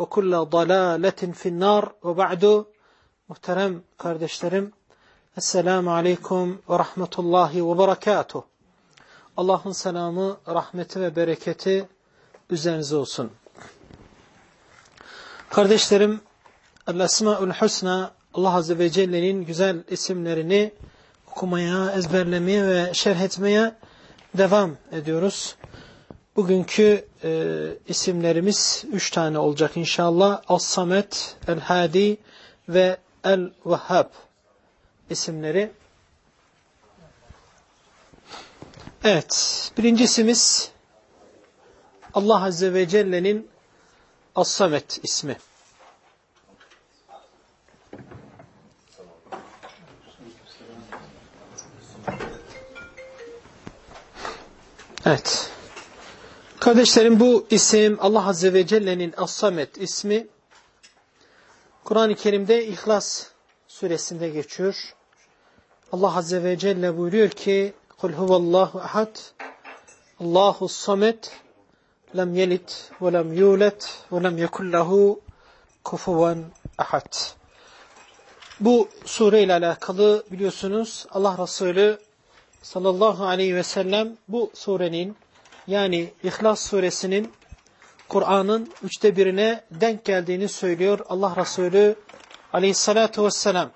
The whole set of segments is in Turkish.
ve kulle dalaletin finnar ve ba'du muhterem kardeşlerim Esselamu Aleyküm ve Rahmetullahi ve Berekatuh Allah'ın selamı, rahmeti ve bereketi üzerinize olsun. Kardeşlerim El-Esma'ül Husna Allah Azze ve Celle'nin güzel isimlerini okumaya, ezberlemeye ve şerh etmeye devam ediyoruz. Bugünkü e, isimlerimiz üç tane olacak inşallah. As-Samet, El-Hadi ve El-Vehhab isimleri. Evet, birincisimiz Allah Azze ve Celle'nin As-Samet ismi. Evet. Kardeşlerim bu isim Allah Azze ve Celle'nin As-Samet ismi Kur'an-ı Kerim'de İhlas suresinde geçiyor. Allah Azze ve Celle buyuruyor ki Kul huvallahu ahad Allahu samet lem yelit ve lem yulet ve lem yekullahu kufuven ahad. Bu sure ile alakalı biliyorsunuz Allah Resulü sallallahu aleyhi ve sellem bu surenin yani İhlas suresinin Kur'an'ın üçte birine denk geldiğini söylüyor Allah Resulü aleyhissalatu vesselam.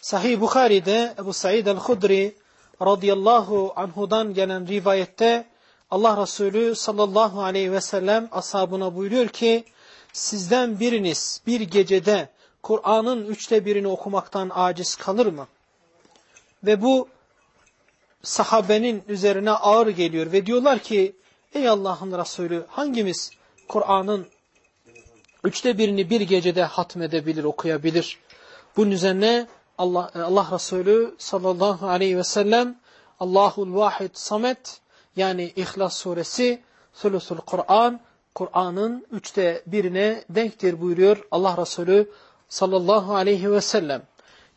Sahih Bukhari'de Ebu Said el-Hudri radıyallahu anhudan gelen rivayette Allah Resulü sallallahu aleyhi ve sellem ashabına buyuruyor ki sizden biriniz bir gecede Kur'an'ın üçte birini okumaktan aciz kalır mı? Ve bu sahabenin üzerine ağır geliyor ve diyorlar ki ey Allah'ın Resulü hangimiz Kur'an'ın üçte birini bir gecede hatmedebilir, okuyabilir? Bunun üzerine Allah, Allah Resulü sallallahu aleyhi ve sellem Allahul Vahid Samet yani İhlas suresi Sulusul Kur'an Kur'an'ın üçte birine denktir buyuruyor Allah Resulü sallallahu aleyhi ve sellem.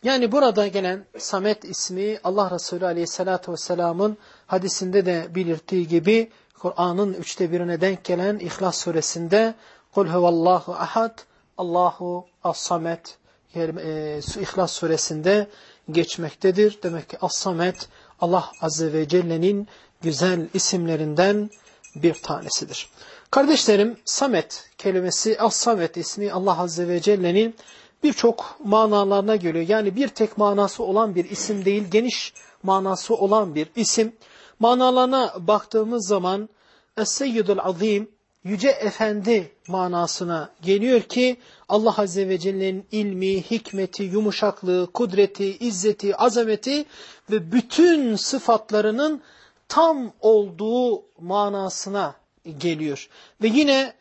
Yani burada gelen Samet ismi Allah Resulü Aleyhisselatü Vesselam'ın hadisinde de belirttiği gibi Kur'an'ın üçte birine denk gelen İhlas suresinde Kul huvallahu ahad Allahu as-samet e, İhlas suresinde geçmektedir. Demek ki as-samet Allah Azze ve Celle'nin güzel isimlerinden bir tanesidir. Kardeşlerim Samet kelimesi as-samet ismi Allah Azze ve Celle'nin birçok manalarına geliyor. Yani bir tek manası olan bir isim değil, geniş manası olan bir isim. Manalarına baktığımız zaman Es-Seyyidul Azim, Yüce Efendi manasına geliyor ki Allah Azze ve Celle'nin ilmi, hikmeti, yumuşaklığı, kudreti, izzeti, azameti ve bütün sıfatlarının tam olduğu manasına geliyor. Ve yine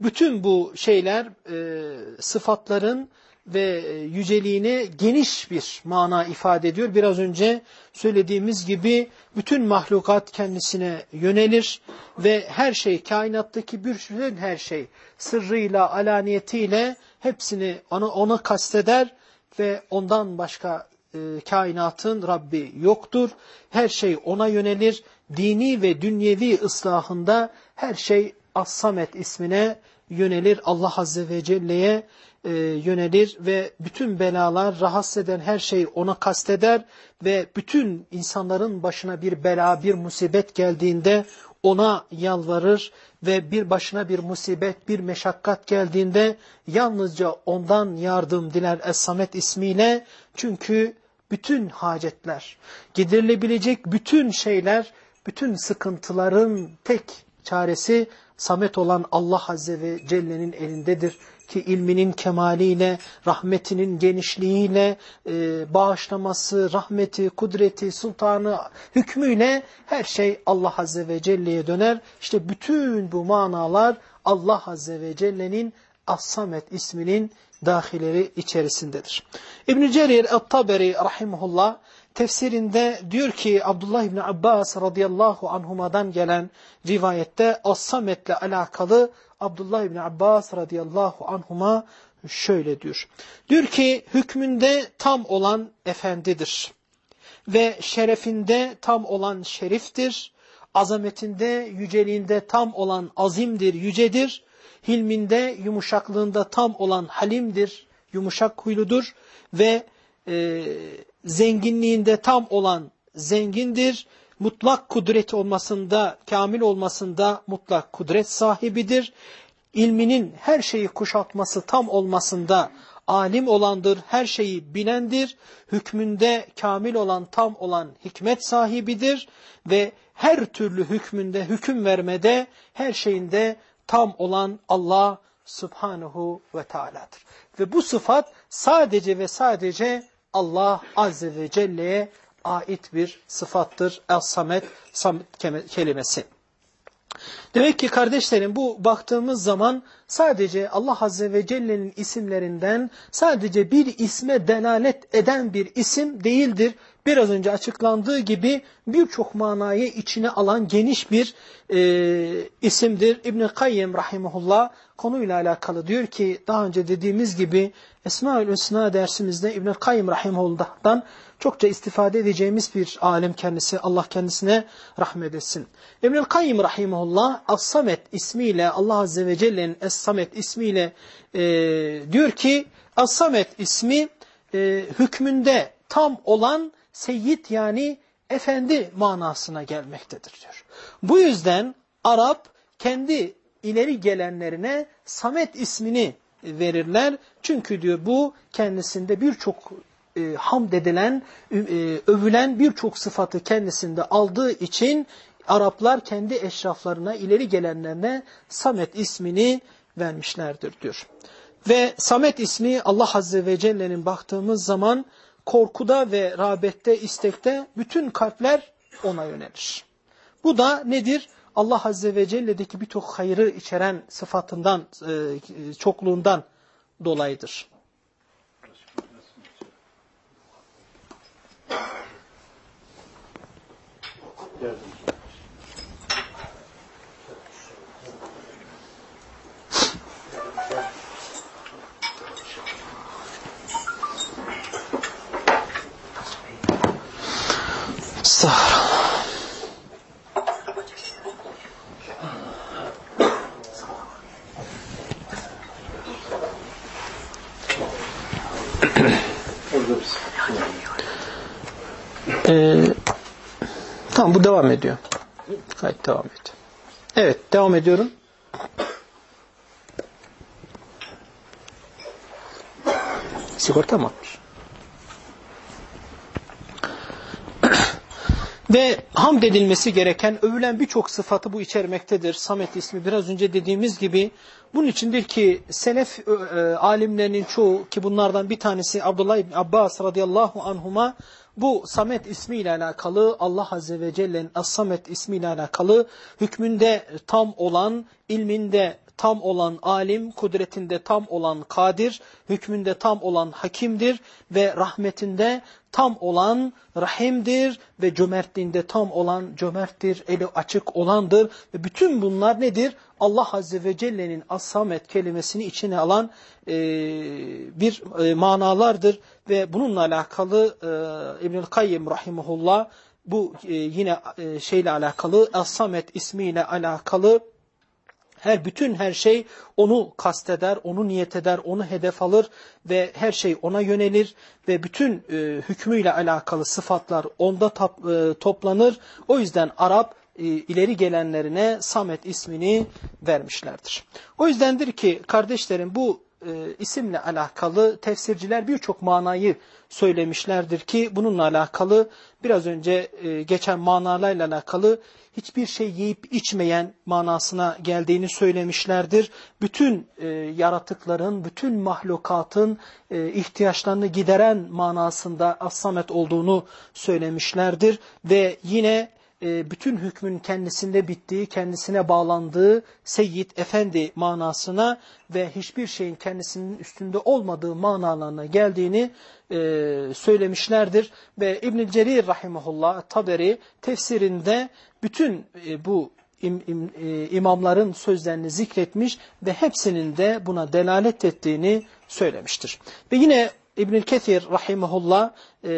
bütün bu şeyler, e, sıfatların ve e, yüceliğini geniş bir mana ifade ediyor. Biraz önce söylediğimiz gibi bütün mahlukat kendisine yönelir ve her şey, kainattaki bütün her şey sırrıyla, alaniyetiyle hepsini ona, ona kasteder ve ondan başka e, kainatın Rabbi yoktur. Her şey ona yönelir. Dini ve dünyevi ıslahında her şey As-Samet ismine yönelir. Allah Azze ve Celle'ye e, yönelir ve bütün belalar, rahatsız eden her şey ona kasteder ve bütün insanların başına bir bela, bir musibet geldiğinde ona yalvarır ve bir başına bir musibet, bir meşakkat geldiğinde yalnızca ondan yardım diler Es-Samet ismiyle. Çünkü bütün hacetler, giderilebilecek bütün şeyler, bütün sıkıntıların tek çaresi Samet olan Allah Azze ve Celle'nin elindedir ki ilminin kemaliyle, rahmetinin genişliğiyle, e, bağışlaması, rahmeti, kudreti, sultanı, hükmüyle her şey Allah Azze ve Celle'ye döner. İşte bütün bu manalar Allah Azze ve Celle'nin As-Samet isminin dahileri içerisindedir. İbn-i Cerir el-Taberi rahimahullah tefsirinde diyor ki Abdullah İbni Abbas radıyallahu anhumadan gelen rivayette As-Samet'le alakalı Abdullah İbni Abbas radıyallahu anhuma şöyle diyor. Diyor ki hükmünde tam olan efendidir ve şerefinde tam olan şeriftir, azametinde, yüceliğinde tam olan azimdir, yücedir, hilminde, yumuşaklığında tam olan halimdir, yumuşak huyludur ve e, zenginliğinde tam olan zengindir, mutlak kudret olmasında, kamil olmasında mutlak kudret sahibidir. İlminin her şeyi kuşatması tam olmasında alim olandır, her şeyi bilendir. Hükmünde kamil olan, tam olan hikmet sahibidir ve her türlü hükmünde, hüküm vermede, her şeyinde tam olan Allah subhanahu ve teala'dır. Ve bu sıfat sadece ve sadece Allah azze ve celle'ye ait bir sıfattır. El-Samet kelimesi. Demek ki kardeşlerim bu baktığımız zaman sadece Allah Azze ve Celle'nin isimlerinden sadece bir isme delalet eden bir isim değildir. Biraz önce açıklandığı gibi birçok manayı içine alan geniş bir e, isimdir. İbn-i Kayyem Rahimullah konuyla alakalı diyor ki daha önce dediğimiz gibi Esma-ül Hüsna dersimizde İbn-i Kayyem Rahimullah'dan çokça istifade edeceğimiz bir alim kendisi. Allah kendisine rahmet etsin. İbnül Kayyim Rahimullah As-Samet ismiyle Allah Azze ve Celle'nin Es-Samet ismiyle e, diyor ki As-Samet ismi e, hükmünde tam olan seyyid yani efendi manasına gelmektedir diyor. Bu yüzden Arap kendi ileri gelenlerine Samet ismini verirler. Çünkü diyor bu kendisinde birçok e, hamd edilen, e, övülen birçok sıfatı kendisinde aldığı için Araplar kendi eşraflarına, ileri gelenlerine Samet ismini vermişlerdir diyor. Ve Samet ismi Allah Azze ve Celle'nin baktığımız zaman korkuda ve rağbette, istekte bütün kalpler ona yönelir. Bu da nedir? Allah Azze ve Celle'deki birçok hayrı içeren sıfatından, e, çokluğundan dolayıdır. Estağfurullah. Devam ediyor. Kayıt devam ediyor. Evet devam ediyorum. Sigorta mı atmış? Ve hamd edilmesi gereken, övülen birçok sıfatı bu içermektedir. Samet ismi biraz önce dediğimiz gibi. Bunun içindir ki selef e, alimlerinin çoğu ki bunlardan bir tanesi Abdullah İbni Abbas radıyallahu anhuma bu Samet ismiyle alakalı Allah Azze ve Celle'nin As-Samet ismiyle alakalı hükmünde tam olan, ilminde tam olan alim, kudretinde tam olan kadir, hükmünde tam olan hakimdir ve rahmetinde tam olan rahimdir ve cömertliğinde tam olan cömerttir, eli açık olandır. Ve bütün bunlar nedir? Allah Azze ve Celle'nin As-Samet kelimesini içine alan e, bir e, manalardır. Ve bununla alakalı e, İbnül Kayyim Rahimullah bu e, yine e, şeyle alakalı As-Samet ismiyle alakalı her bütün her şey onu kasteder, onu niyet eder, onu hedef alır ve her şey ona yönelir ve bütün e, hükmüyle alakalı sıfatlar onda tap, e, toplanır. O yüzden Arap e, ileri gelenlerine Samet ismini vermişlerdir. O yüzdendir ki kardeşlerim bu e, isimle alakalı tefsirciler birçok manayı söylemişlerdir ki bununla alakalı biraz önce e, geçen manalarla alakalı hiçbir şey yiyip içmeyen manasına geldiğini söylemişlerdir. Bütün e, yaratıkların, bütün mahlukatın e, ihtiyaçlarını gideren manasında as-samet olduğunu söylemişlerdir. Ve yine e, bütün hükmün kendisinde bittiği, kendisine bağlandığı Seyyid Efendi manasına ve hiçbir şeyin kendisinin üstünde olmadığı manalarına geldiğini e, söylemişlerdir. Ve İbn-i Cerir Rahimahullah Taberi tefsirinde bütün e, bu im, im, imamların sözlerini zikretmiş ve hepsinin de buna delalet ettiğini söylemiştir. Ve yine İbnül Kethir rahimahullah e,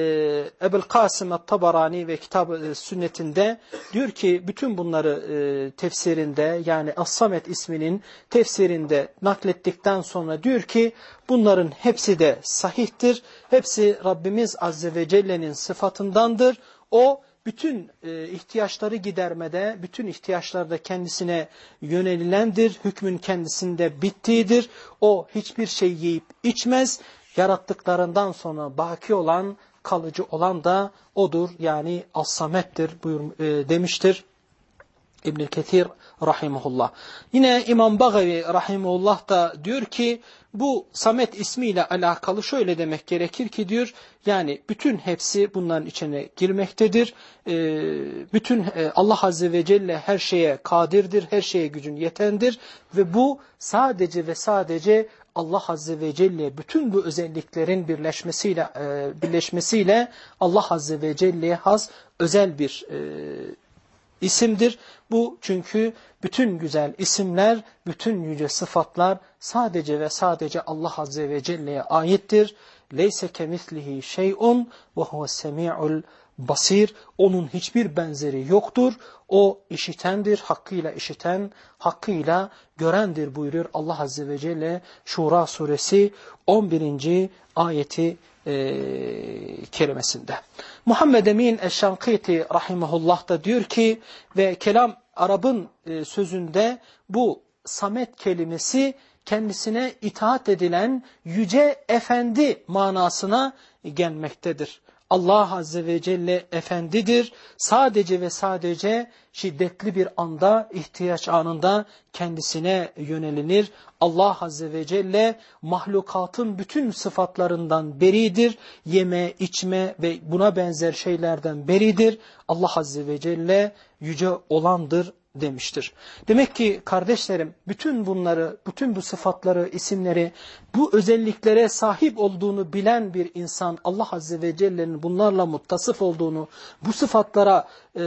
Ebul Kasım tabarani ve kitab e, sünnetinde diyor ki bütün bunları e, tefsirinde yani As-Samet isminin tefsirinde naklettikten sonra diyor ki bunların hepsi de sahihtir. Hepsi Rabbimiz Azze ve Celle'nin sıfatındandır. O bütün e, ihtiyaçları gidermede, bütün ihtiyaçlarda kendisine yönelilendir. Hükmün kendisinde bittiğidir. O hiçbir şey yiyip içmez yarattıklarından sonra baki olan, kalıcı olan da odur. Yani as-samettir buyur, e, demiştir İbn-i Ketir rahimullah. Yine İmam Bagavi rahimullah da diyor ki bu Samet ismiyle alakalı şöyle demek gerekir ki diyor yani bütün hepsi bunların içine girmektedir. Ee, bütün e, Allah Azze ve Celle her şeye kadirdir, her şeye gücün yetendir ve bu sadece ve sadece Allah Azze ve Celle bütün bu özelliklerin birleşmesiyle e, birleşmesiyle Allah Azze ve Celle'ye has özel bir e, isimdir. Bu çünkü bütün güzel isimler, bütün yüce sıfatlar sadece ve sadece Allah Azze ve Celle'ye aittir. Kemislihi şey'un ve huves semi'ul basir, onun hiçbir benzeri yoktur. O işitendir, hakkıyla işiten, hakkıyla görendir buyuruyor Allah Azze ve Celle Şura suresi 11. ayeti e, kerimesinde. Muhammed Emin Eşşankiti rahimahullah da diyor ki ve kelam Arap'ın e, sözünde bu samet kelimesi kendisine itaat edilen yüce efendi manasına gelmektedir. Allah Azze ve Celle efendidir. Sadece ve sadece şiddetli bir anda, ihtiyaç anında kendisine yönelilir. Allah Azze ve Celle mahlukatın bütün sıfatlarından beridir. Yeme, içme ve buna benzer şeylerden beridir. Allah Azze ve Celle yüce olandır, demiştir. Demek ki kardeşlerim bütün bunları, bütün bu sıfatları, isimleri, bu özelliklere sahip olduğunu bilen bir insan Allah Azze ve Celle'nin bunlarla muttasıf olduğunu, bu sıfatlara e,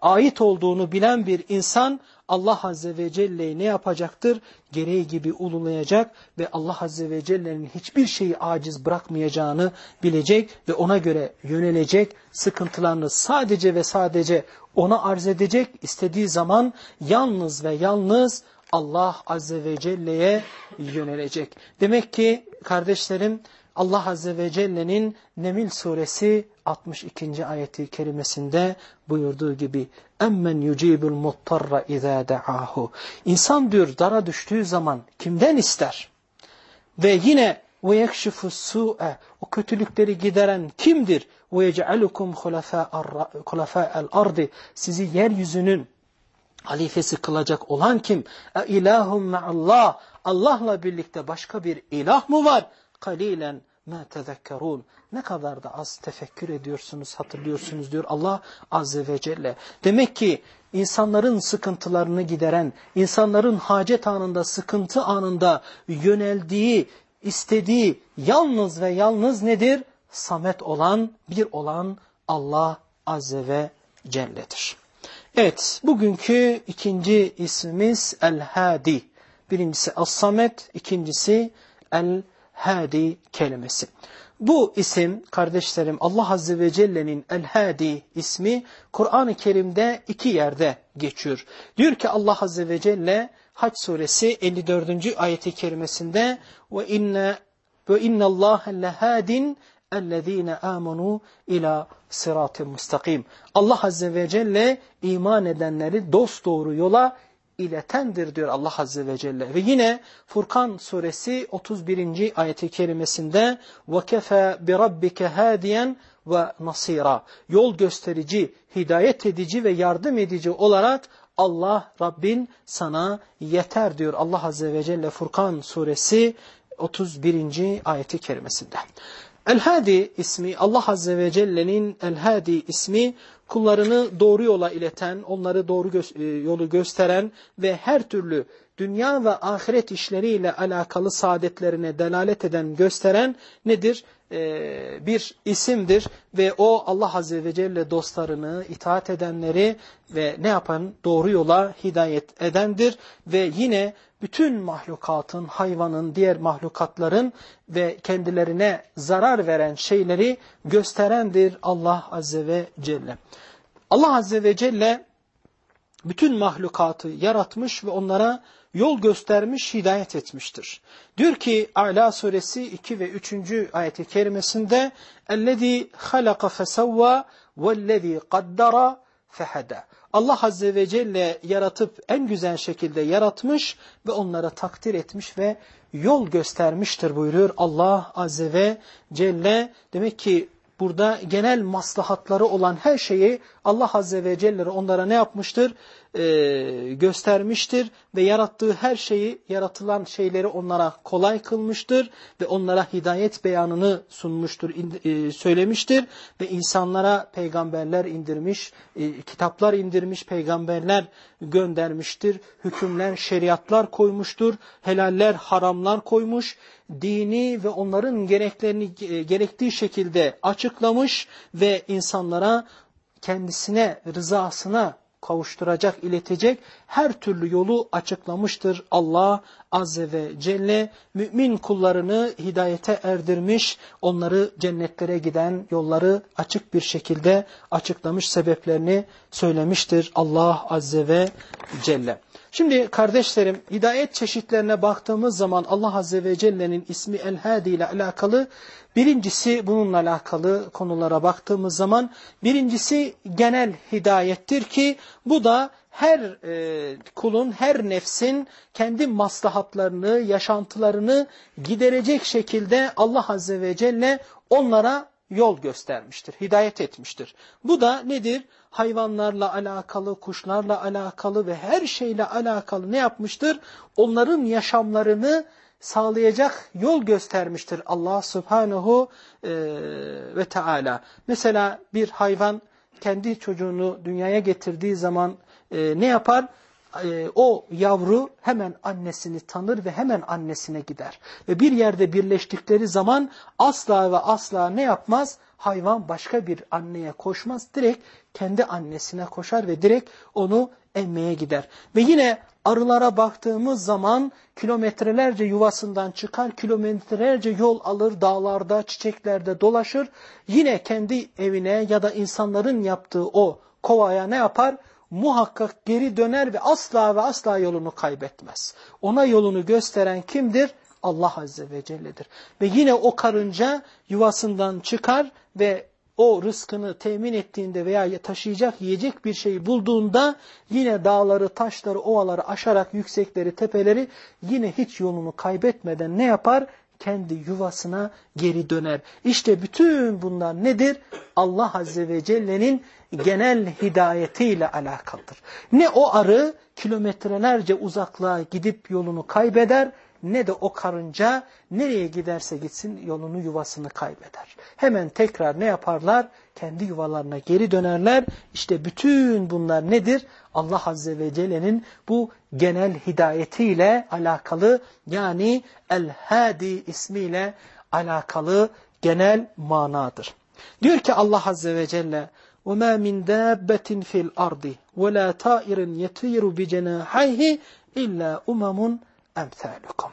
ait olduğunu bilen bir insan Allah Azze ve Celle'yi ne yapacaktır? Gereği gibi ululayacak ve Allah Azze ve Celle'nin hiçbir şeyi aciz bırakmayacağını bilecek ve ona göre yönelecek, sıkıntılarını sadece ve sadece ona arz edecek, istediği zaman yalnız ve yalnız Allah Azze ve Celle'ye yönelecek. Demek ki kardeşlerim Allah Azze ve Celle'nin Nemil suresi 62. ayeti kerimesinde buyurduğu gibi emmen yucibul muttarra izâ de'ahu. İnsan diyor dara düştüğü zaman kimden ister? Ve yine ve yekşifu su'e o kötülükleri gideren kimdir? Ve yec'alukum hulafâ'el ardi sizi yeryüzünün halifesi kılacak olan kim? E ilahum Allah Allah'la birlikte başka bir ilah mı var? Kalilen ma tezekkerun. Ne kadar da az tefekkür ediyorsunuz, hatırlıyorsunuz diyor Allah Azze ve Celle. Demek ki insanların sıkıntılarını gideren, insanların hacet anında, sıkıntı anında yöneldiği, istediği yalnız ve yalnız nedir? Samet olan, bir olan Allah Azze ve Celle'dir. Evet, bugünkü ikinci ismimiz El-Hadi. Birincisi As-Samet, ikincisi El-Hadi kelimesi. Bu isim kardeşlerim Allah Azze ve Celle'nin El-Hadi ismi Kur'an-ı Kerim'de iki yerde geçiyor. Diyor ki Allah Azze ve Celle Haç suresi 54. ayeti kerimesinde ve inne ve inna Allah lehadin ellezine amenu ila sıratı müstakim. Allah Azze ve Celle iman edenleri dost doğru yola iletendir diyor Allah Azze ve Celle. Ve yine Furkan suresi 31. ayeti kerimesinde وَكَفَى بِرَبِّكَ هَادِيًا ve nasira. Yol gösterici, hidayet edici ve yardım edici olarak Allah Rabbin sana yeter diyor Allah Azze ve Celle Furkan suresi 31. ayeti kerimesinde. El-Hadi ismi Allah Azze ve Celle'nin El-Hadi ismi kullarını doğru yola ileten, onları doğru gö e, yolu gösteren ve her türlü dünya ve ahiret işleriyle alakalı saadetlerine delalet eden, gösteren nedir? Ee, bir isimdir ve o Allah Azze ve Celle dostlarını, itaat edenleri ve ne yapan? Doğru yola hidayet edendir ve yine bütün mahlukatın, hayvanın, diğer mahlukatların ve kendilerine zarar veren şeyleri gösterendir Allah Azze ve Celle. Allah Azze ve Celle bütün mahlukatı yaratmış ve onlara yol göstermiş, hidayet etmiştir. Diyor ki A'la suresi 2 ve 3. ayeti kerimesinde اَلَّذ۪ي خَلَقَ فَسَوَّى وَالَّذ۪ي قَدَّرَ فَهَدَى Allah Azze ve Celle yaratıp en güzel şekilde yaratmış ve onlara takdir etmiş ve yol göstermiştir buyuruyor Allah Azze ve Celle. Demek ki burada genel maslahatları olan her şeyi Allah Azze ve Celle onlara ne yapmıştır? E, göstermiştir ve yarattığı her şeyi, yaratılan şeyleri onlara kolay kılmıştır ve onlara hidayet beyanını sunmuştur, e, söylemiştir ve insanlara peygamberler indirmiş, e, kitaplar indirmiş, peygamberler göndermiştir, hükümler, şeriatlar koymuştur, helaller, haramlar koymuş, dini ve onların gereklerini e, gerektiği şekilde açıklamış ve insanlara kendisine, rızasına kavuşturacak, iletecek her türlü yolu açıklamıştır Allah Azze ve Celle. Mümin kullarını hidayete erdirmiş, onları cennetlere giden yolları açık bir şekilde açıklamış sebeplerini söylemiştir Allah Azze ve Celle. Şimdi kardeşlerim hidayet çeşitlerine baktığımız zaman Allah Azze ve Celle'nin ismi El-Hadi ile alakalı birincisi bununla alakalı konulara baktığımız zaman birincisi genel hidayettir ki bu da her e, kulun, her nefsin kendi maslahatlarını, yaşantılarını giderecek şekilde Allah Azze ve Celle onlara yol göstermiştir, hidayet etmiştir. Bu da nedir? Hayvanlarla alakalı, kuşlarla alakalı ve her şeyle alakalı ne yapmıştır? Onların yaşamlarını sağlayacak yol göstermiştir Allah Subhanahu e, ve Teala. Mesela bir hayvan kendi çocuğunu dünyaya getirdiği zaman e, ne yapar? E, o yavru hemen annesini tanır ve hemen annesine gider. Ve bir yerde birleştikleri zaman asla ve asla ne yapmaz? Hayvan başka bir anneye koşmaz. Direkt kendi annesine koşar ve direkt onu emmeye gider. Ve yine arılara baktığımız zaman kilometrelerce yuvasından çıkar, kilometrelerce yol alır, dağlarda, çiçeklerde dolaşır. Yine kendi evine ya da insanların yaptığı o kovaya ne yapar? muhakkak geri döner ve asla ve asla yolunu kaybetmez. Ona yolunu gösteren kimdir? Allah Azze ve Celle'dir. Ve yine o karınca yuvasından çıkar ve o rızkını temin ettiğinde veya taşıyacak yiyecek bir şeyi bulduğunda yine dağları, taşları, ovaları aşarak yüksekleri, tepeleri yine hiç yolunu kaybetmeden ne yapar? Kendi yuvasına geri döner. İşte bütün bunlar nedir? Allah Azze ve Celle'nin genel hidayetiyle alakalıdır. Ne o arı kilometrelerce uzaklığa gidip yolunu kaybeder ne de o karınca nereye giderse gitsin yolunu yuvasını kaybeder. Hemen tekrar ne yaparlar? Kendi yuvalarına geri dönerler. İşte bütün bunlar nedir? Allah Azze ve Celle'nin bu genel hidayetiyle alakalı yani El-Hadi ismiyle alakalı genel manadır. Diyor ki Allah Azze ve Celle وَمَا مِنْ دَابَّةٍ فِي الْأَرْضِ وَلَا طَائِرٍ يَطِيرُ بِجَنَاحَيْهِ اِلَّا اُمَمٌ اَمْثَالُكُمْ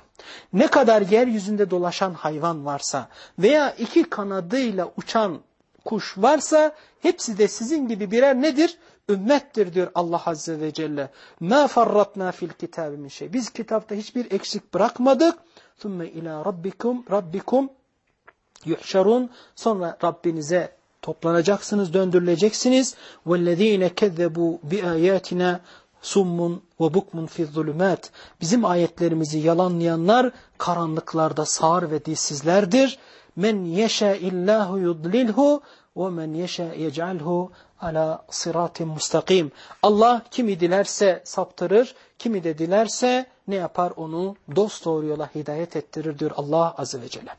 Ne kadar yeryüzünde dolaşan hayvan varsa veya iki kanadıyla uçan kuş varsa hepsi de sizin gibi birer nedir? Ümmettir diyor Allah Azze ve Celle. مَا فَرَّطْنَا فِي الْكِتَابِ مِنْ şey. Biz kitapta hiçbir eksik bırakmadık. ثُمَّ اِلَى رَبِّكُمْ رَبِّكُمْ yuhşarun. Sonra Rabbinize toplanacaksınız, döndürüleceksiniz. وَالَّذ۪ينَ كَذَّبُوا بِآيَاتِنَا summun ve bukmun fi zulümat. Bizim ayetlerimizi yalanlayanlar karanlıklarda sağır ve dilsizlerdir. Men yeşâ illahu yudlilhu ve men yeşâ yec'alhu ala sıratin mustakim. Allah kimi dilerse saptırır, kimi de dilerse ne yapar onu dost doğru yola hidayet ettirir diyor Allah Azze ve Celle.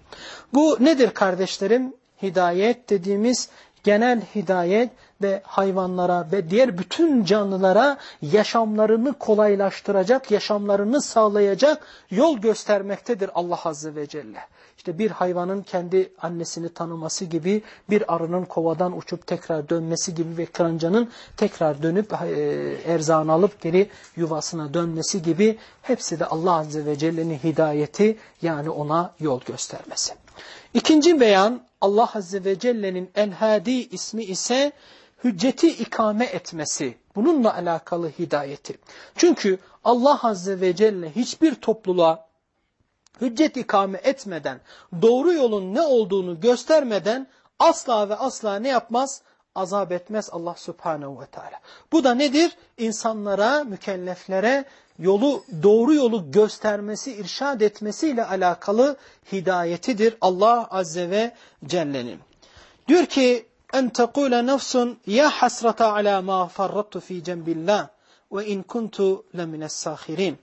Bu nedir kardeşlerim? Hidayet dediğimiz genel hidayet ve hayvanlara ve diğer bütün canlılara yaşamlarını kolaylaştıracak, yaşamlarını sağlayacak yol göstermektedir Allah Azze ve Celle. İşte bir hayvanın kendi annesini tanıması gibi, bir arının kovadan uçup tekrar dönmesi gibi ve krancanın tekrar dönüp e, erzağını alıp geri yuvasına dönmesi gibi hepsi de Allah Azze ve Celle'nin hidayeti yani ona yol göstermesi. İkinci beyan Allah Azze ve Celle'nin El-Hadi ismi ise hücceti ikame etmesi. Bununla alakalı hidayeti. Çünkü Allah Azze ve Celle hiçbir topluluğa hüccet ikame etmeden, doğru yolun ne olduğunu göstermeden asla ve asla ne yapmaz? Azap etmez Allah Subhanahu ve Teala. Bu da nedir? İnsanlara, mükelleflere yolu doğru yolu göstermesi, irşad etmesiyle alakalı hidayetidir Allah Azze ve Celle'nin. Diyor ki en tekule nefsun ya hasrata ala ma farrattu fi cembillah ve in kuntu lemines sahirin.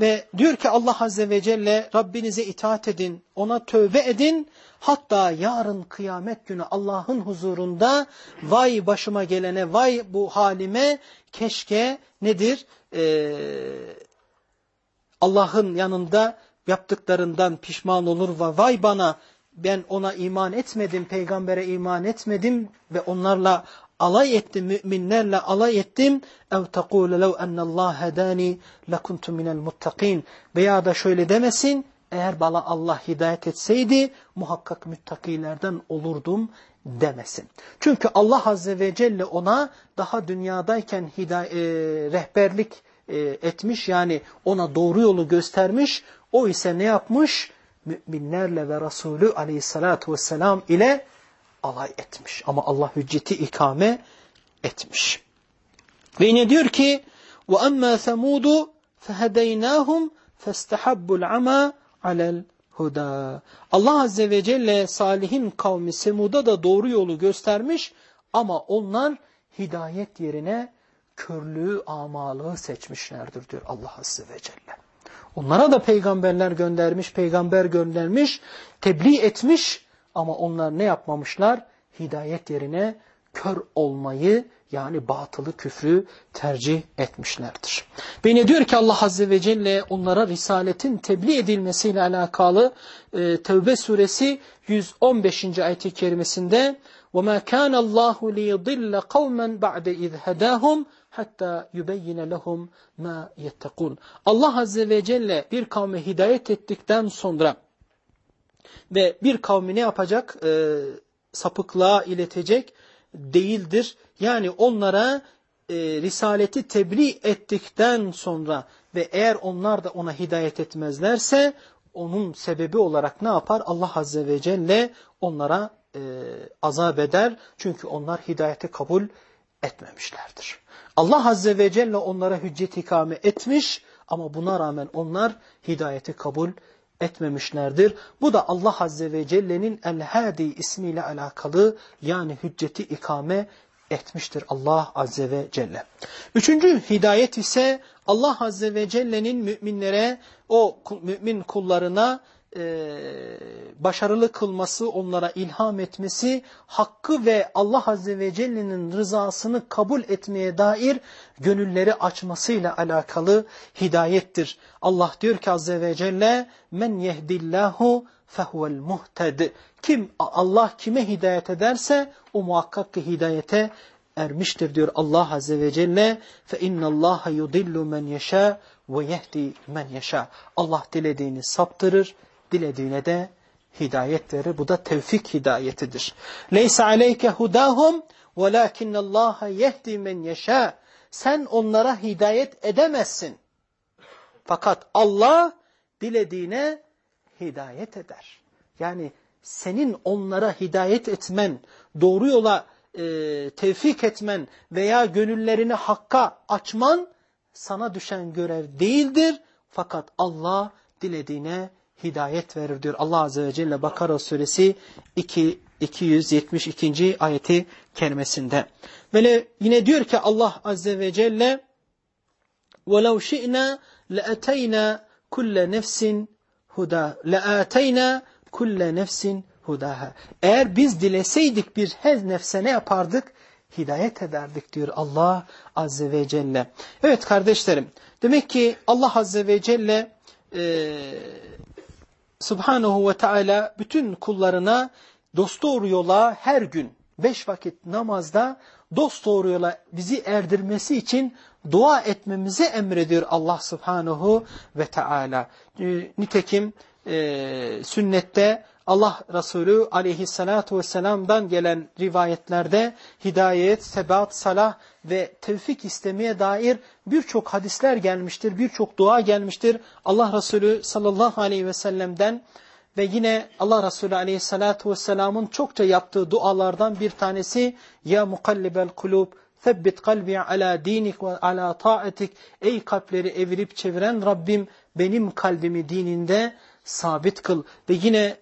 Ve diyor ki Allah Azze ve Celle Rabbinize itaat edin, ona tövbe edin. Hatta yarın kıyamet günü Allah'ın huzurunda vay başıma gelene, vay bu halime keşke nedir? Ee, Allah'ın yanında yaptıklarından pişman olur ve vay bana ben ona iman etmedim, peygambere iman etmedim ve onlarla alay ettim, müminlerle alay ettim. Ev tekûle lev ennallâh hedâni lekuntu minel muttakîn. Veya da şöyle demesin, eğer bana Allah hidayet etseydi muhakkak müttakilerden olurdum demesin. Çünkü Allah Azze ve Celle ona daha dünyadayken hidayet, e, rehberlik e, etmiş yani ona doğru yolu göstermiş. O ise ne yapmış? Müminlerle ve Resulü aleyhissalatu vesselam ile alay etmiş. Ama Allah hücceti ikame etmiş. Ve yine diyor ki وَأَمَّا ثَمُودُ فَهَدَيْنَاهُمْ فَاسْتَحَبُّ الْعَمَى عَلَى الْهُدَى Allah Azze ve Celle Salih'in kavmi Semud'a da doğru yolu göstermiş ama onlar hidayet yerine körlüğü, amalığı seçmişlerdir diyor Allah Azze ve Celle. Onlara da peygamberler göndermiş, peygamber göndermiş, tebliğ etmiş ama onlar ne yapmamışlar? Hidayet yerine kör olmayı yani batılı küfrü tercih etmişlerdir. Beni diyor ki Allah Azze ve Celle onlara Risaletin tebliğ edilmesiyle alakalı e, Tevbe suresi 115. ayet-i kerimesinde وَمَا كَانَ اللّٰهُ لِيَضِلَّ قَوْمًا بَعْدَ اِذْ هَدَاهُمْ hatta yubeyyine lehum ma yettekun. Allah Azze ve Celle bir kavme hidayet ettikten sonra ve bir kavmi ne yapacak? E, sapıklığa iletecek değildir. Yani onlara e, risaleti tebliğ ettikten sonra ve eğer onlar da ona hidayet etmezlerse onun sebebi olarak ne yapar? Allah Azze ve Celle onlara e, azap eder. Çünkü onlar hidayeti kabul etmemişlerdir. Allah Azze ve Celle onlara hüccet ikame etmiş ama buna rağmen onlar hidayeti kabul etmemişlerdir. Bu da Allah Azze ve Celle'nin El-Hadi ismiyle alakalı yani hücceti ikame etmiştir Allah Azze ve Celle. Üçüncü hidayet ise Allah Azze ve Celle'nin müminlere, o mümin kullarına e, başarılı kılması, onlara ilham etmesi, hakkı ve Allah Azze ve Celle'nin rızasını kabul etmeye dair gönülleri açmasıyla alakalı hidayettir. Allah diyor ki Azze ve Celle, men yehdillahu fehuvel muhted. Kim Allah kime hidayet ederse o muhakkak ki hidayete ermiştir diyor Allah Azze ve Celle. Fe innallaha yudillu men yasha ve yehdi men yasha. Allah dilediğini saptırır, dilediğine de hidayet verir. Bu da tevfik hidayetidir. Leysa aleyke hudahum velakinnallaha yehdi men yasha. Sen onlara hidayet edemezsin. Fakat Allah dilediğine hidayet eder. Yani senin onlara hidayet etmen, doğru yola e, tevfik etmen veya gönüllerini hakka açman sana düşen görev değildir. Fakat Allah dilediğine hidayet verir diyor. Allah Azze ve Celle Bakara suresi 2, 272. ayeti kerimesinde. Böyle yine diyor ki Allah Azze ve Celle وَلَوْ شِئْنَا لَأَتَيْنَا كُلَّ نَفْسٍ huda le'ateyna kulle nefsin hudaha. Eğer biz dileseydik bir her nefse ne yapardık? Hidayet ederdik diyor Allah Azze ve Celle. Evet kardeşlerim demek ki Allah Azze ve Celle e, Subhanahu ve Teala bütün kullarına dosdoğru yola her gün beş vakit namazda dosdoğru yola bizi erdirmesi için dua etmemizi emrediyor Allah Subhanahu ve Teala. Ee, nitekim e, sünnette Allah Resulü aleyhissalatu vesselam'dan gelen rivayetlerde hidayet, sebat, salah ve tevfik istemeye dair birçok hadisler gelmiştir, birçok dua gelmiştir. Allah Resulü sallallahu aleyhi ve sellem'den ve yine Allah Resulü aleyhissalatu vesselamın çokça yaptığı dualardan bir tanesi Ya mukallibel kulub Febbit kalbi ala dinik ve ala taatik. Ey kalpleri evirip çeviren Rabbim benim kalbimi dininde sabit kıl. Ve yine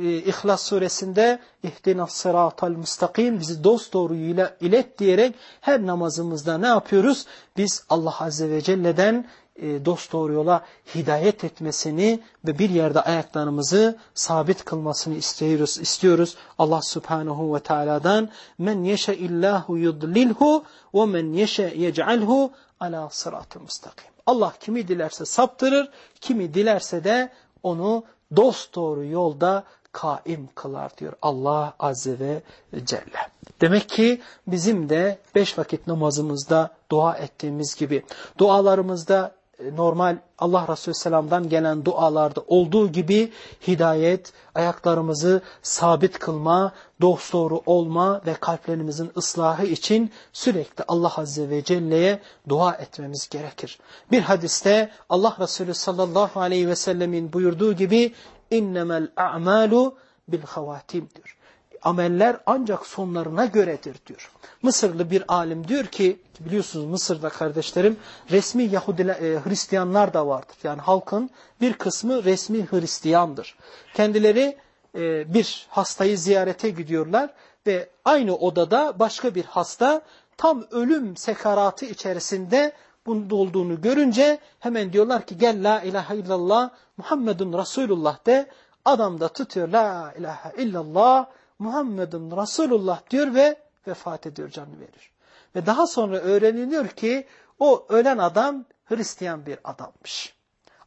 İhlas suresinde ihtinas sıratal müstakim bizi dost doğru ilet diyerek her namazımızda ne yapıyoruz? Biz Allah Azze ve Celle'den e, dost doğru yola hidayet etmesini ve bir yerde ayaklarımızı sabit kılmasını istiyoruz. istiyoruz. Allah Subhanahu ve Teala'dan men yeşe illahu yudlilhu ve men yeşe yec'alhu ala sıratı müstakim. Allah kimi dilerse saptırır, kimi dilerse de onu dost doğru yolda kaim kılar diyor Allah Azze ve Celle. Demek ki bizim de beş vakit namazımızda dua ettiğimiz gibi dualarımızda e, normal Allah Resulü Selam'dan gelen dualarda olduğu gibi hidayet, ayaklarımızı sabit kılma, doğru olma ve kalplerimizin ıslahı için sürekli Allah Azze ve Celle'ye dua etmemiz gerekir. Bir hadiste Allah Resulü sallallahu aleyhi ve sellemin buyurduğu gibi innemel a'malu bil havatim diyor ameller ancak sonlarına göredir diyor. Mısırlı bir alim diyor ki biliyorsunuz Mısır'da kardeşlerim resmi Yahudi e, Hristiyanlar da vardır. Yani halkın bir kısmı resmi Hristiyandır. Kendileri e, bir hastayı ziyarete gidiyorlar ve aynı odada başka bir hasta tam ölüm sekaratı içerisinde bunda olduğunu görünce hemen diyorlar ki gel la ilahe illallah Muhammedun Resulullah de adam da tutuyor la ilahe illallah Muhammedun Resulullah diyor ve vefat ediyor canını verir. Ve daha sonra öğreniliyor ki o ölen adam Hristiyan bir adammış.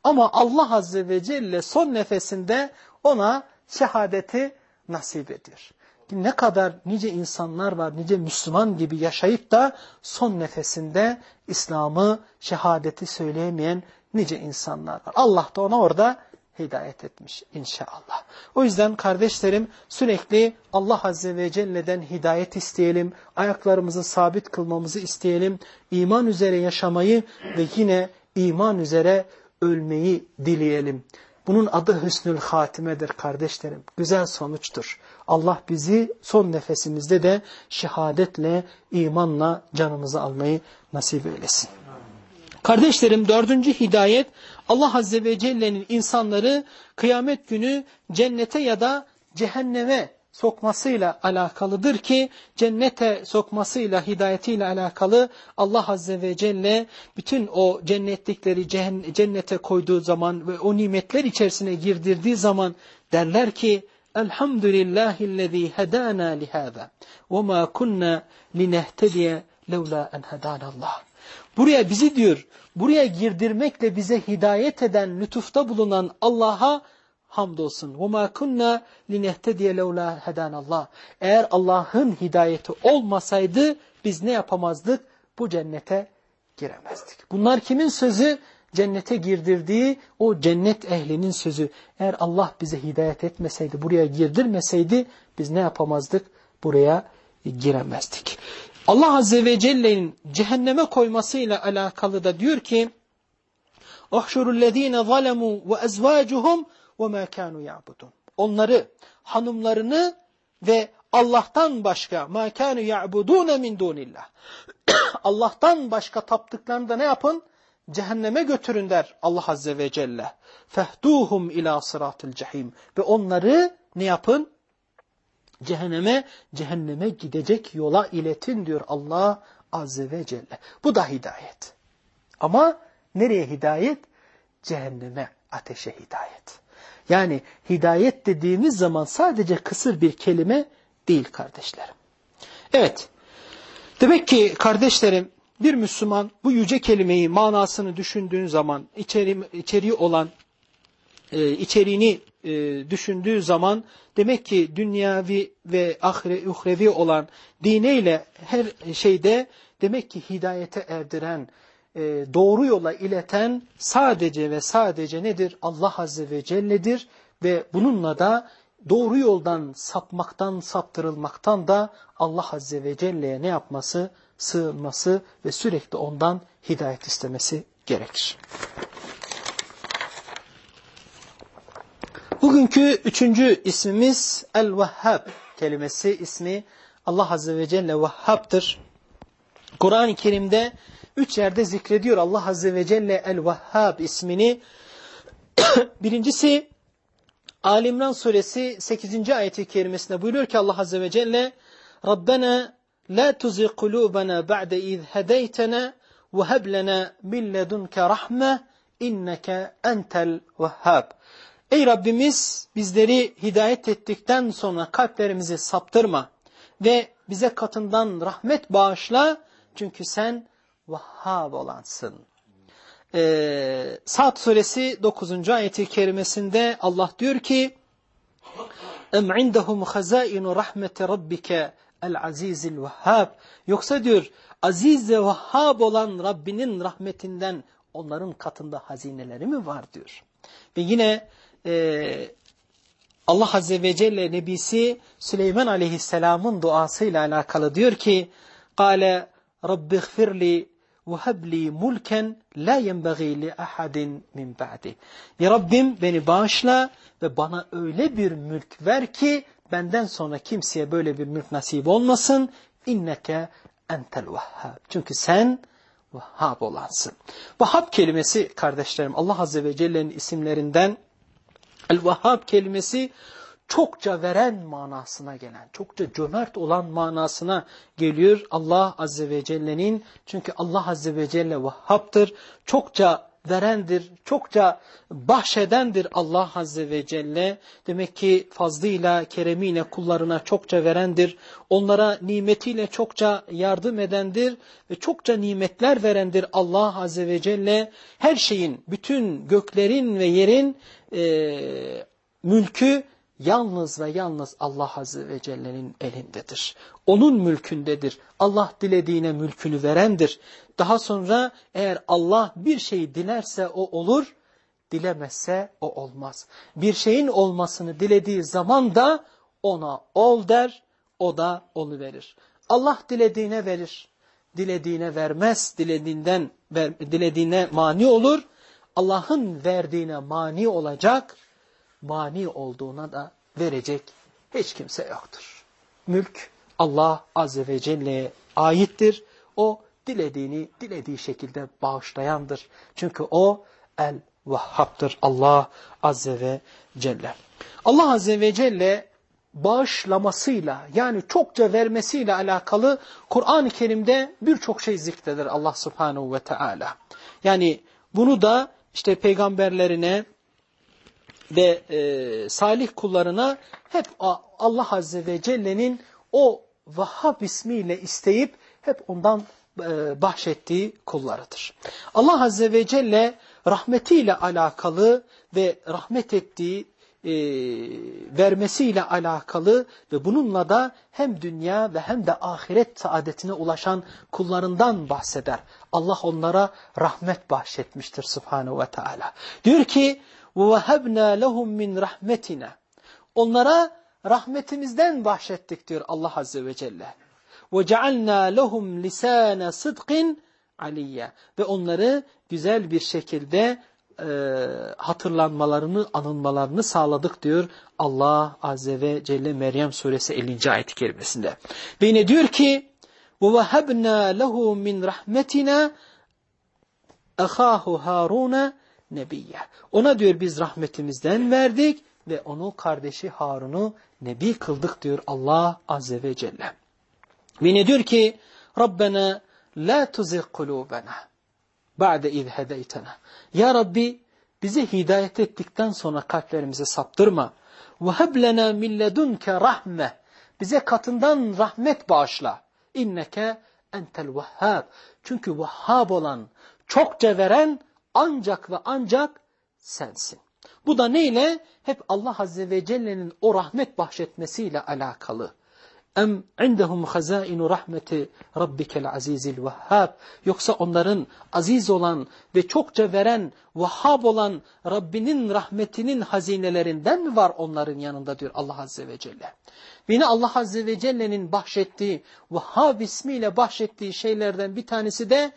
Ama Allah Azze ve Celle son nefesinde ona şehadeti nasip ediyor. Ne kadar nice insanlar var, nice Müslüman gibi yaşayıp da son nefesinde İslam'ı, şehadeti söyleyemeyen nice insanlar var. Allah da ona orada hidayet etmiş inşallah. O yüzden kardeşlerim sürekli Allah Azze ve Celle'den hidayet isteyelim, ayaklarımızı sabit kılmamızı isteyelim, iman üzere yaşamayı ve yine iman üzere ölmeyi dileyelim. Bunun adı hüsnül hatimedir kardeşlerim. Güzel sonuçtur. Allah bizi son nefesimizde de şehadetle, imanla canımızı almayı nasip eylesin. Kardeşlerim dördüncü hidayet Allah Azze ve Celle'nin insanları kıyamet günü cennete ya da cehenneme sokmasıyla alakalıdır ki cennete sokmasıyla hidayetiyle alakalı Allah Azze ve Celle bütün o cennetlikleri cennete koyduğu zaman ve o nimetler içerisine girdirdiği zaman derler ki Elhamdülillahillezî hedâna lihâzâ ve mâ kunnâ linehtediye levlâ en hedânallah. Buraya bizi diyor, buraya girdirmekle bize hidayet eden, lütufta bulunan Allah'a hamdolsun. وَمَا كُنَّا لِنَهْتَدِيَ لَوْلَا هَدَانَ Allah. Eğer Allah'ın hidayeti olmasaydı biz ne yapamazdık? Bu cennete giremezdik. Bunlar kimin sözü? Cennete girdirdiği o cennet ehlinin sözü. Eğer Allah bize hidayet etmeseydi, buraya girdirmeseydi biz ne yapamazdık? Buraya giremezdik. Allah Azze ve Celle'nin cehenneme koymasıyla alakalı da diyor ki اَحْشُرُ الَّذ۪ينَ ظَلَمُوا وَاَزْوَاجُهُمْ وَمَا كَانُوا يَعْبُدُونَ Onları, hanımlarını ve Allah'tan başka مَا كَانُوا يَعْبُدُونَ مِنْ دُونِ اللّٰهِ Allah'tan başka taptıklarını da ne yapın? Cehenneme götürün der Allah Azze ve Celle. فَهْدُوهُمْ ila sıratıl cehim Ve onları ne yapın? Cehenneme, cehenneme gidecek yola iletin diyor Allah Azze ve Celle. Bu da hidayet. Ama nereye hidayet? Cehenneme, ateşe hidayet. Yani hidayet dediğimiz zaman sadece kısır bir kelime değil kardeşlerim. Evet, demek ki kardeşlerim bir Müslüman bu yüce kelimeyi manasını düşündüğün zaman içeri, içeriği olan e, içeriğini e, düşündüğü zaman demek ki dünyavi ve ahire, uhrevi olan dineyle her şeyde demek ki hidayete erdiren, e, doğru yola ileten sadece ve sadece nedir? Allah Azze ve Celle'dir ve bununla da doğru yoldan sapmaktan, saptırılmaktan da Allah Azze ve Celle'ye ne yapması? Sığınması ve sürekli ondan hidayet istemesi gerekir. Bugünkü üçüncü ismimiz El-Vehhab kelimesi ismi Allah Azze ve Celle Vehhab'dır. Kur'an-ı Kerim'de üç yerde zikrediyor Allah Azze ve Celle El-Vehhab ismini. Birincisi Alimran suresi 8. ayeti kerimesinde buyuruyor ki Allah Azze ve Celle Rabbena la tuzi kulubana ba'de iz hedeytena ve heb lena min ledunke rahme inneke entel vehhab. Ey Rabbimiz bizleri hidayet ettikten sonra kalplerimizi saptırma ve bize katından rahmet bağışla çünkü sen Vahhab olansın. Ee, Saat suresi 9. ayeti kerimesinde Allah diyor ki اَمْ عِنْدَهُمْ خَزَائِنُ رَحْمَةِ رَبِّكَ الْعَز۪يزِ الْوَهَّابِ Yoksa diyor aziz ve vahhab olan Rabbinin rahmetinden onların katında hazineleri mi var diyor. Ve yine e, Allah Azze ve Celle Nebisi Süleyman Aleyhisselam'ın duasıyla alakalı diyor ki قَالَ رَبِّ اغْفِرْ لِي وَهَبْ لِي مُلْكًا لَا يَنْبَغِي لِأَحَدٍ مِنْ بَعْدِ Ya Rabbim beni bağışla ve bana öyle bir mülk ver ki benden sonra kimseye böyle bir mülk nasip olmasın. İnneke entel vehhab. Çünkü sen Vahhab olansın. Vahhab kelimesi kardeşlerim Allah Azze ve Celle'nin isimlerinden El-Vahhab kelimesi çokça veren manasına gelen, çokça cömert olan manasına geliyor Allah Azze ve Celle'nin. Çünkü Allah Azze ve Celle Vahhab'tır, çokça verendir, çokça bahşedendir Allah Azze ve Celle. Demek ki fazlıyla, keremiyle kullarına çokça verendir. Onlara nimetiyle çokça yardım edendir ve çokça nimetler verendir Allah Azze ve Celle. Her şeyin, bütün göklerin ve yerin e, mülkü yalnız ve yalnız Allah Azze ve Celle'nin elindedir. Onun mülkündedir. Allah dilediğine mülkünü verendir. Daha sonra eğer Allah bir şeyi dilerse o olur, dilemezse o olmaz. Bir şeyin olmasını dilediği zaman da ona ol der, o da onu verir. Allah dilediğine verir, dilediğine vermez, dilediğinden ver, dilediğine mani olur. Allah'ın verdiğine mani olacak, mani olduğuna da verecek hiç kimse yoktur. Mülk Allah Azze ve Celle'ye aittir. O dilediğini dilediği şekilde bağışlayandır. Çünkü o El-Vahhab'dır Allah Azze ve Celle. Allah Azze ve Celle bağışlamasıyla yani çokça vermesiyle alakalı Kur'an-ı Kerim'de birçok şey zikredir Allah subhanehu ve teala. Yani bunu da işte peygamberlerine ve e, salih kullarına hep Allah Azze ve Celle'nin o Vahhab ismiyle isteyip hep ondan e, bahşettiği kullarıdır. Allah Azze ve Celle rahmetiyle alakalı ve rahmet ettiği e, vermesiyle alakalı ve bununla da hem dünya ve hem de ahiret saadetine ulaşan kullarından bahseder. Allah onlara rahmet bahşetmiştir Subhanahu ve Teala. Diyor ki وَوَهَبْنَا لَهُمْ مِنْ رَحْمَتِنَا Onlara rahmetimizden bahşettik diyor Allah Azze ve Celle. وَجَعَلْنَا لَهُمْ لِسَانَ صِدْقٍ aliyye ve onları güzel bir şekilde e, hatırlanmalarını, anılmalarını sağladık diyor Allah Azze ve Celle Meryem suresi 50. ayet-i kerimesinde. Ve yine diyor ki وَوَهَبْنَا لَهُ مِنْ رَحْمَتِنَا اَخَاهُ هَارُونَ nebiyye. Ona diyor biz rahmetimizden verdik ve onu kardeşi Harun'u nebi kıldık diyor Allah Azze ve Celle. Ve ne diyor ki Rabbena la tuzigh kulubena ba'de iz hedeytena. Ya Rabbi bizi hidayet ettikten sonra kalplerimizi saptırma. Ve heb lena min ledunke rahme. Bize katından rahmet bağışla. İnneke entel vehhab. Çünkü vehhab olan, çokça veren ancak ve ancak sensin. Bu da neyle? Hep Allah Azze ve Celle'nin o rahmet bahşetmesiyle alakalı. Em indehum hazainu rahmeti rabbikel azizil vehhab. Yoksa onların aziz olan ve çokça veren, vahhab olan Rabbinin rahmetinin hazinelerinden mi var onların yanında diyor Allah Azze ve Celle. Yine Allah Azze ve Celle'nin bahşettiği, vahhab ismiyle bahşettiği şeylerden bir tanesi de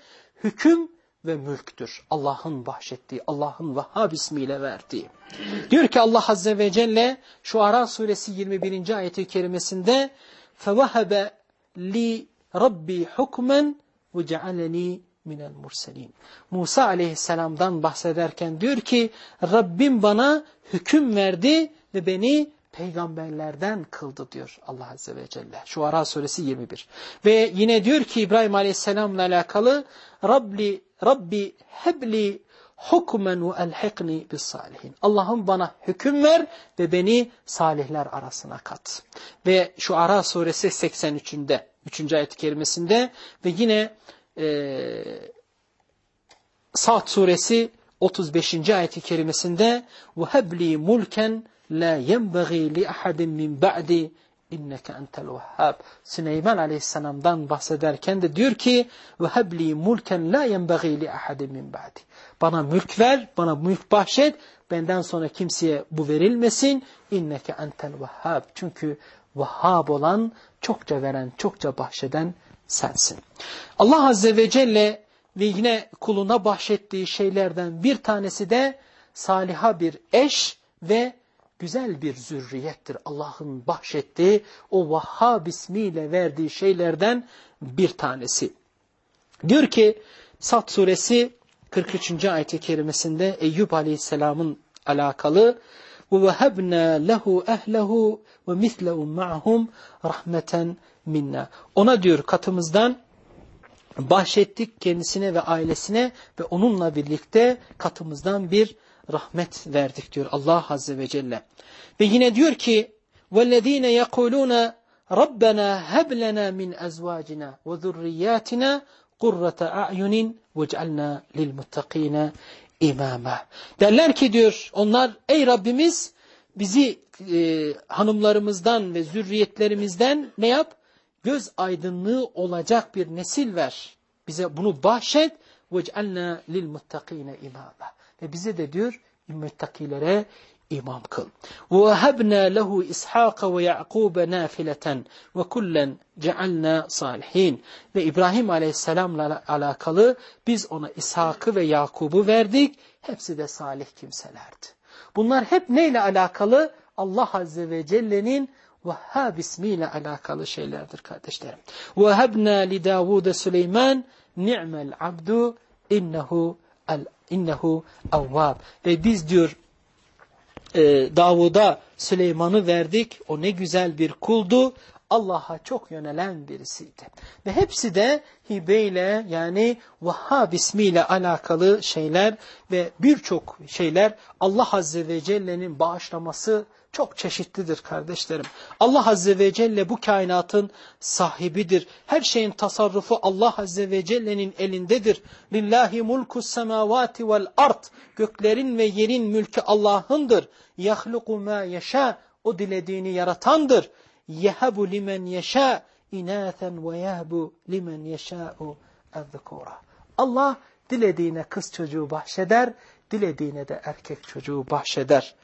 hüküm ve mülktür. Allah'ın bahşettiği, Allah'ın Vahhab ismiyle verdiği. Diyor ki Allah Azze ve Celle şu Ara suresi 21. ayeti kerimesinde فَوَهَبَ li Rabbi hukmen ve cealeni minel murselin. Musa aleyhisselamdan bahsederken diyor ki Rabbim bana hüküm verdi ve beni peygamberlerden kıldı diyor Allah Azze ve Celle. Şu Ara suresi 21. Ve yine diyor ki İbrahim aleyhisselamla alakalı Rabbi, Rabbi hebli hukmen ve elhikni bis salihin. Allah'ım bana hüküm ver ve beni salihler arasına kat. Ve şu Ara suresi 83'ünde 3. ayet kerimesinde ve yine e, Sa'd suresi 35. ayet-i kerimesinde وَهَبْلِي mulken la yenbagî li ahadin min ba'di inneke entel vehhab. Süleyman aleyhisselamdan bahsederken de diyor ki ve hebli mulken la yenbagî li ahadin min ba'di. Bana mülk ver, bana mülk bahşet. Benden sonra kimseye bu verilmesin. İnneke entel vehhab. Çünkü vehhab olan, çokça veren, çokça bahşeden sensin. Allah Azze ve Celle ve yine kuluna bahşettiği şeylerden bir tanesi de saliha bir eş ve güzel bir zürriyettir. Allah'ın bahşettiği o Vahhab ismiyle verdiği şeylerden bir tanesi. Diyor ki Sat suresi 43. ayet-i kerimesinde Eyüp aleyhisselamın alakalı وَوَهَبْنَا لَهُ اَهْلَهُ وَمِثْلَهُمْ مَعَهُمْ rahmeten minna. Ona diyor katımızdan bahşettik kendisine ve ailesine ve onunla birlikte katımızdan bir rahmet verdik diyor Allah Azze ve Celle. Ve yine diyor ki وَالَّذ۪ينَ يَقُولُونَ رَبَّنَا هَبْ لَنَا مِنْ أَزْوَاجِنَا وَذُرِّيَّاتِنَا قُرَّةَ أَعْيُنٍ وَاجْعَلْنَا لِلْمُتَّقِينَ imama. Derler ki diyor onlar ey Rabbimiz bizi e, hanımlarımızdan ve zürriyetlerimizden ne yap? Göz aydınlığı olacak bir nesil ver. Bize bunu bahşet. وَاجْعَلْنَا لِلْمُتَّقِينَ imama. Ve bize de diyor müttakilere imam kıl. وَهَبْنَا لَهُ إِسْحَاقَ وَيَعْقُوبَ نَافِلَةً وَكُلًّا جَعَلْنَا صَالِحِينَ Ve İbrahim Aleyhisselam'la alakalı biz ona İshak'ı ve Yakub'u verdik. Hepsi de salih kimselerdi. Bunlar hep neyle alakalı? Allah Azze ve Celle'nin Vehhab ismiyle alakalı şeylerdir kardeşlerim. وَهَبْنَا لِدَاوُودَ سُلَيْمَانَ نِعْمَ الْعَبْدُ innehu el innehu avvab. Ve biz diyor e, Davud'a Süleyman'ı verdik. O ne güzel bir kuldu. Allah'a çok yönelen birisiydi. Ve hepsi de hibeyle yani Vahhab ismiyle alakalı şeyler ve birçok şeyler Allah Azze ve Celle'nin bağışlaması çok çeşitlidir kardeşlerim. Allah Azze ve Celle bu kainatın sahibidir. Her şeyin tasarrufu Allah Azze ve Celle'nin elindedir. Lillahi mulku semavati vel ard. Göklerin ve yerin mülkü Allah'ındır. Yahluku ma yeşâ. O dilediğini yaratandır. Yehabu limen yeşâ inâthen ve yehbu limen yeşâ'u ezzekûra. Allah dilediğine kız çocuğu bahşeder, dilediğine de erkek çocuğu bahşeder.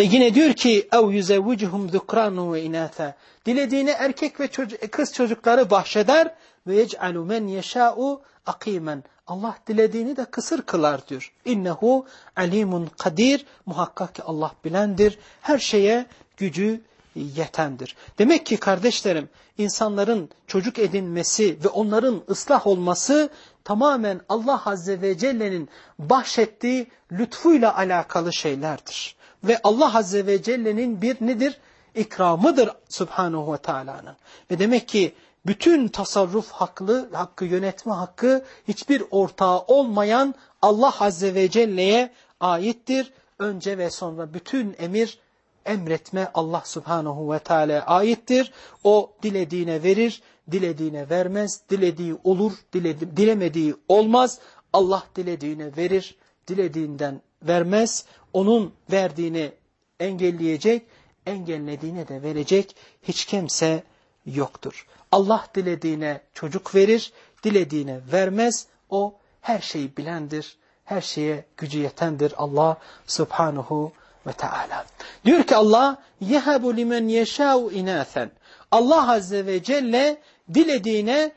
Ve yine diyor ki ev yüzevvicuhum zukranu ve inatha. Dilediğine erkek ve çocuk, kız çocukları bahşeder ve yec'alu men yeşâ'u akimen. Allah dilediğini de kısır kılar diyor. İnnehu alimun kadir. Muhakkak ki Allah bilendir. Her şeye gücü yetendir. Demek ki kardeşlerim insanların çocuk edinmesi ve onların ıslah olması tamamen Allah Azze ve Celle'nin bahşettiği lütfuyla alakalı şeylerdir. Ve Allah Azze ve Celle'nin bir nedir? İkramıdır Subhanahu ve Teala'nın. Ve demek ki bütün tasarruf haklı, hakkı yönetme hakkı hiçbir ortağı olmayan Allah Azze ve Celle'ye aittir. Önce ve sonra bütün emir emretme Allah Subhanahu ve Teala'ya aittir. O dilediğine verir, dilediğine vermez, dilediği olur, diledi, dilemediği olmaz. Allah dilediğine verir, dilediğinden vermez Onun verdiğini engelleyecek, engellediğine de verecek hiç kimse yoktur. Allah dilediğine çocuk verir, dilediğine vermez. O her şeyi bilendir, her şeye gücü yetendir Allah subhanahu ve teala. Diyor ki Allah, يَهَبُ لِمَنْ يَشَاءُ اِنَاثًا Allah Azze ve Celle dilediğine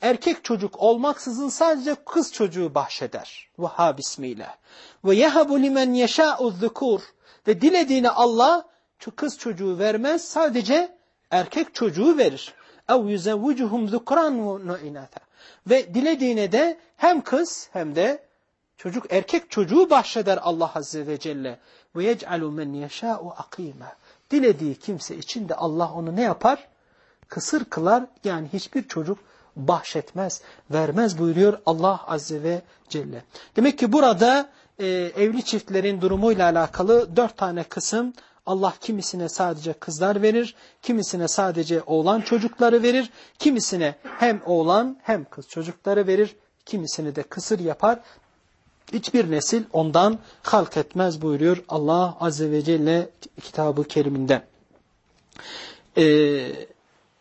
erkek çocuk olmaksızın sadece kız çocuğu bahşeder. Vahhab ismiyle. Ve yehabu limen yeşâ'u zukur. Ve dilediğine Allah kız çocuğu vermez sadece erkek çocuğu verir. Ev yüzevvucuhum zukran ve inata. Ve dilediğine de hem kız hem de çocuk erkek çocuğu bahşeder Allah Azze ve Celle. Ve yec'alu men yeşâ'u akîmâ. Dilediği kimse için de Allah onu ne yapar? Kısır kılar yani hiçbir çocuk bahşetmez, vermez buyuruyor Allah Azze ve Celle. Demek ki burada e, evli çiftlerin durumuyla alakalı dört tane kısım Allah kimisine sadece kızlar verir, kimisine sadece oğlan çocukları verir, kimisine hem oğlan hem kız çocukları verir, kimisini de kısır yapar. Hiçbir nesil ondan halk etmez buyuruyor Allah Azze ve Celle kitabı keriminde. Ee,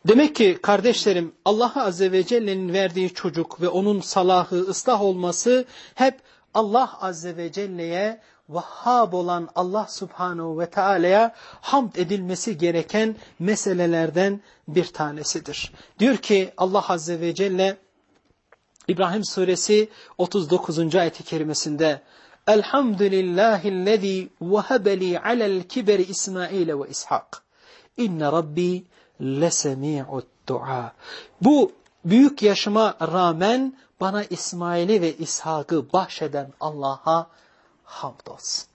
Demek ki kardeşlerim Allah Azze ve Celle'nin verdiği çocuk ve onun salahı, ıslah olması hep Allah Azze ve Celle'ye Vahhab olan Allah Subhanahu ve Teala'ya hamd edilmesi gereken meselelerden bir tanesidir. Diyor ki Allah Azze ve Celle İbrahim Suresi 39. ayet-i kerimesinde Elhamdülillahillezî vehebeli alel kiberi İsmail ve İshak. İnne Rabbi lesemi'ud dua. Bu büyük yaşıma rağmen bana İsmail'i ve İshak'ı bahşeden Allah'a hamdolsun.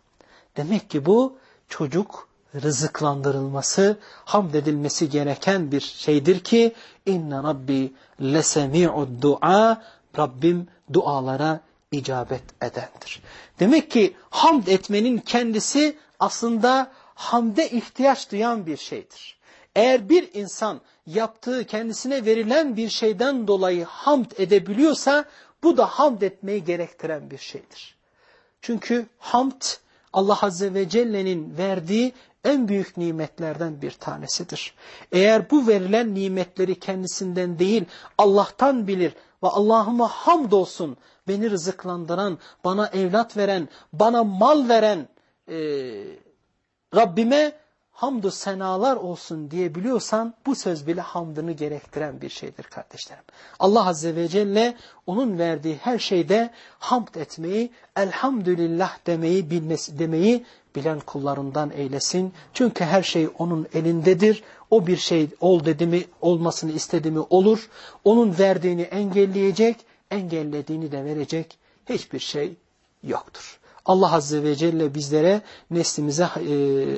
Demek ki bu çocuk rızıklandırılması, hamd edilmesi gereken bir şeydir ki inna rabbi lesemi'ud dua Rabbim dualara icabet edendir. Demek ki hamd etmenin kendisi aslında hamde ihtiyaç duyan bir şeydir. Eğer bir insan yaptığı kendisine verilen bir şeyden dolayı hamd edebiliyorsa bu da hamd etmeyi gerektiren bir şeydir. Çünkü hamd Allah Azze ve Celle'nin verdiği en büyük nimetlerden bir tanesidir. Eğer bu verilen nimetleri kendisinden değil Allah'tan bilir ve Allah'ıma hamd olsun beni rızıklandıran, bana evlat veren, bana mal veren e, Rabbime hamdü senalar olsun diyebiliyorsan bu söz bile hamdını gerektiren bir şeydir kardeşlerim. Allah Azze ve Celle onun verdiği her şeyde hamd etmeyi, elhamdülillah demeyi, bilmesi, demeyi bilen kullarından eylesin. Çünkü her şey onun elindedir. O bir şey ol dedi mi, olmasını istedi mi olur. Onun verdiğini engelleyecek, engellediğini de verecek hiçbir şey yoktur. Allah Azze ve Celle bizlere neslimize e,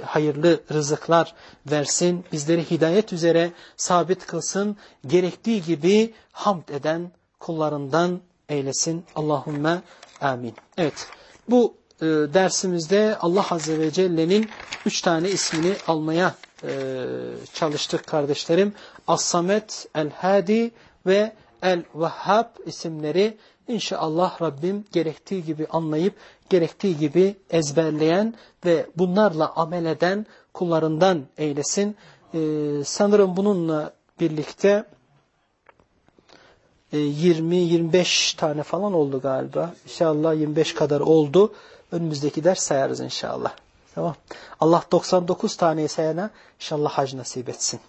hayırlı rızıklar versin. Bizleri hidayet üzere sabit kılsın. Gerektiği gibi hamd eden kullarından eylesin. Allahümme amin. Evet bu e, dersimizde Allah Azze ve Celle'nin üç tane ismini almaya e, çalıştık kardeşlerim. As-Samet, El-Hadi ve El-Vehhab isimleri İnşallah Rabbim gerektiği gibi anlayıp, gerektiği gibi ezberleyen ve bunlarla amel eden kullarından eylesin. Ee, sanırım bununla birlikte e, 20-25 tane falan oldu galiba. İnşallah 25 kadar oldu. Önümüzdeki ders sayarız inşallah. Tamam. Allah 99 tane sayana inşallah hac nasip etsin.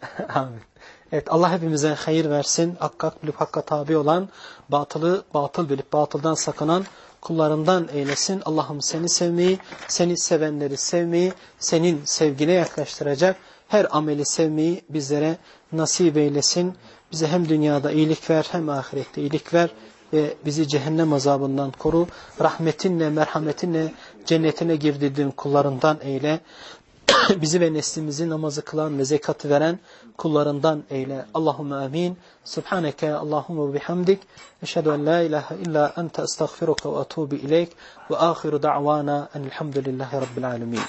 Amin. Evet Allah hepimize hayır versin. Hakka bilip hakka tabi olan, batılı batıl bilip batıldan sakınan kullarından eylesin. Allah'ım seni sevmeyi, seni sevenleri sevmeyi, senin sevgine yaklaştıracak her ameli sevmeyi bizlere nasip eylesin. Bize hem dünyada iyilik ver hem ahirette iyilik ver ve bizi cehennem azabından koru. Rahmetinle, merhametinle cennetine girdirdiğin kullarından eyle. bizi ve neslimizi namazı kılan ve zekatı veren kullarından eyle. Allahümme amin. Subhaneke Allahümme bihamdik. Eşhedü en la ilahe illa ente estağfiruka ve atubu ileyk. Ve ahiru da'vana enilhamdülillahi rabbil alemin.